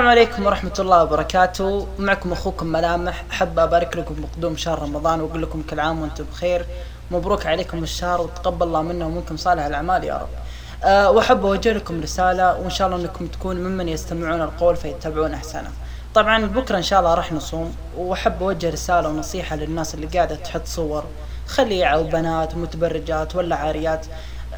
السلام عليكم ورحمة الله وبركاته. معكم أخوكم ملامح. أحب أبارك لكم بقدوم شهر رمضان وأقول لكم كل عام وأنتم بخير. مبروك عليكم الشهر وتقبل الله منا ومنكم صالح الأعمال يا رب. أه وأحب أوجه لكم رسالة وإن شاء الله أنكم تكونوا ممن يستمعون القول فيتبعون أحسنه. طبعا بكرة إن شاء الله راح نصوم وأحب أوجه رسالة ونصيحة للناس اللي قاعدة تحط صور. خليعة وبنات متبرجات ولا عاريات.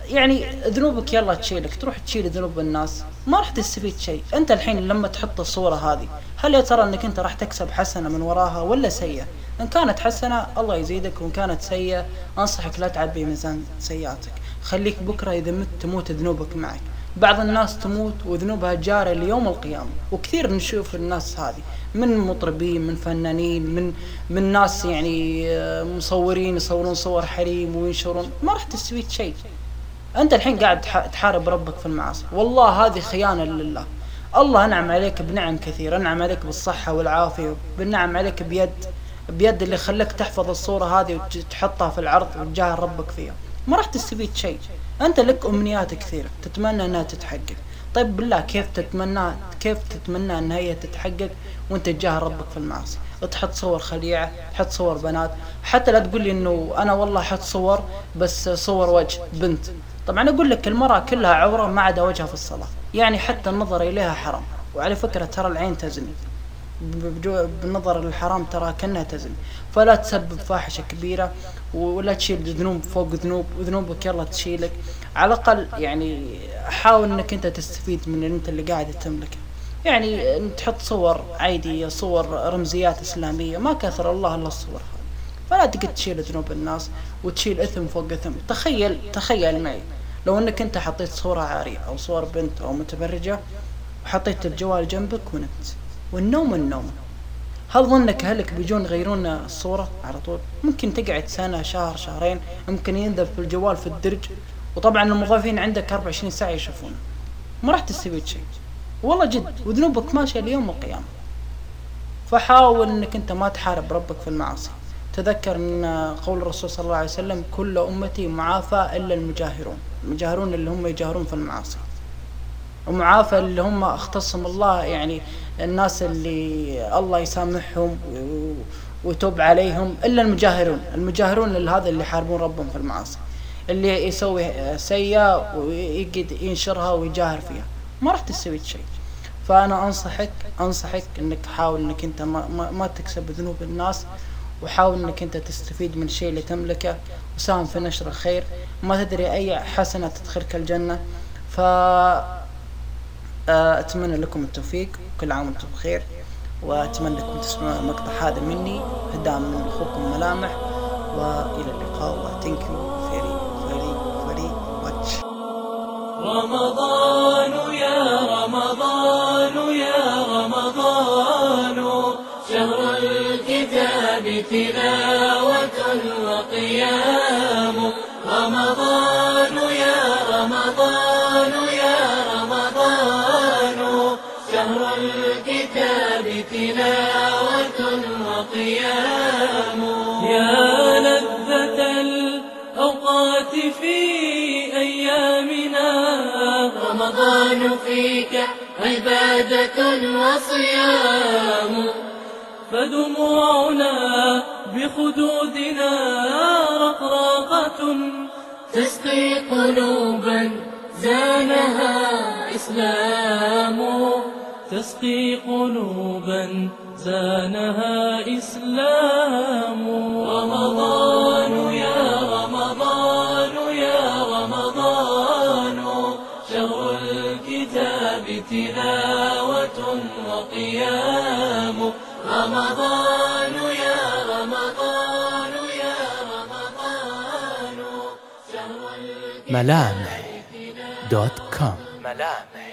يعني ذنوبك يلا تشيلك تروح تشيل ذنوب الناس. ما راح تستفيد شيء. أنت الحين لما تحط الصورة هذه هل يا ترى أنك أنت راح تكسب حسنة من وراها ولا سيئة؟ إن كانت حسنة الله يزيدك وإن كانت سيئة أنصحك لا تعبي ميزان سيئاتك. خليك بكرة إذا مت تموت ذنوبك معك. بعض الناس تموت وذنوبها جارة ليوم القيامة. وكثير نشوف الناس هذه من مطربين من فنانين من من ناس يعني آه، مصورين يصورون صور حريم وينشرون. ما راح تستفيد شيء. أنت الحين قاعد تحارب ربك في المعاصي. والله هذه خيانة لله. الله أنعم عليك بنعم كثير أنعم عليك بالصحة والعافية بالنعم عليك بيد بيد اللي خلك تحفظ الصورة هذه وتحطها في العرض وتجاهل ربك فيها. ما راح تستفيد شيء. أنت لك أمنيات كثيرة. تتمنى إنها تتحقق. طيب بالله كيف تتمنى كيف تتمنى ان هي تتحقق وأنت تجاهل ربك في المعاصي؟ تحط صور خليعة تحط صور بنات. حتى لا تقول لي إنه أنا والله أحط صور بس صور وجه بنت. طبعا أقول لك المرأة كلها عورة ما عدا وجهها في الصلاة. يعني حتى النظر إليها حرام. وعلى فكرة ترى العين تزني. بالنظر للحرام ترى كأنها تزني. فلا تسبب فاحشة كبيرة ولا تشيل ذنوب فوق ذنوب وذنوبك يلا تشيلك. على الأقل يعني حاول إنك أنت تستفيد من أنت اللي قاعد تملكه يعني تحط صور عادية صور رمزيات إسلامية. ما كثر الله إلا الصور. فلا تقعد تشيل ذنوب الناس وتشيل إثم فوق إثم. تخيل تخيل معي. لو إنك أنت حطيت صورة عارية أو صور بنت أو متبرجة وحطيت الجوال جنبك ونمت. والنوم النوم. هل ظنك اهلك بيجون يغيرون الصورة؟ على طول. ممكن تقعد سنة شهر شهرين. ممكن ينذب في الجوال في الدرج. وطبعا الموظفين عندك 24 ساعة يشوفونه ما راح تستفيد شيء. والله جد وذنوبك ماشية ليوم القيامة. فحاول إنك أنت ما تحارب ربك في المعاصي. تذكر من قول الرسول صلى الله عليه وسلم كل أمتي معافى إلا المجاهرون. المجاهرون اللي هم يجاهرون في المعاصي. ومعافى اللي هم اختصم الله يعني الناس اللي الله يسامحهم ويتوب عليهم إلا المجاهرون. المجاهرون اللي هذا اللي يحاربون ربهم في المعاصي. اللي يسوي سيئة ويقعد ينشرها ويجاهر فيها. ما راح تستفيد شيء. فأنا أنصحك أنصحك أنك حاول أنك أنت ما, ما, ما تكسب ذنوب الناس. وحاول إنك أنت تستفيد من الشيء اللي تملكه وساهم في نشر الخير. ما تدري أي حسنة تدخلك الجنة. ف آه، أتمنى لكم التوفيق. كل عام وأنتم بخير. وأتمنى انكم تسمعون المقطع هذا مني. إهداء من أخوكم ملامح. وإلى اللقاء. و Thank you very very very much رمضان. تلاوة وقيام. رمضان يا رمضان يا رمضان. شهر الكتاب تلاوة وقيام. يا لذة الأوقات في أيامنا. رمضان فيك عبادة وصيام. فدموعنا بخدودنا رقراقة تسقي قلوبا زانها إسلام. تسقي قلوبا زانها إسلام. رمضان يا رمضان يا رمضان. شهر الكتاب تلاوة وقيام. رمضان ملامح دوت كوم. ملامح.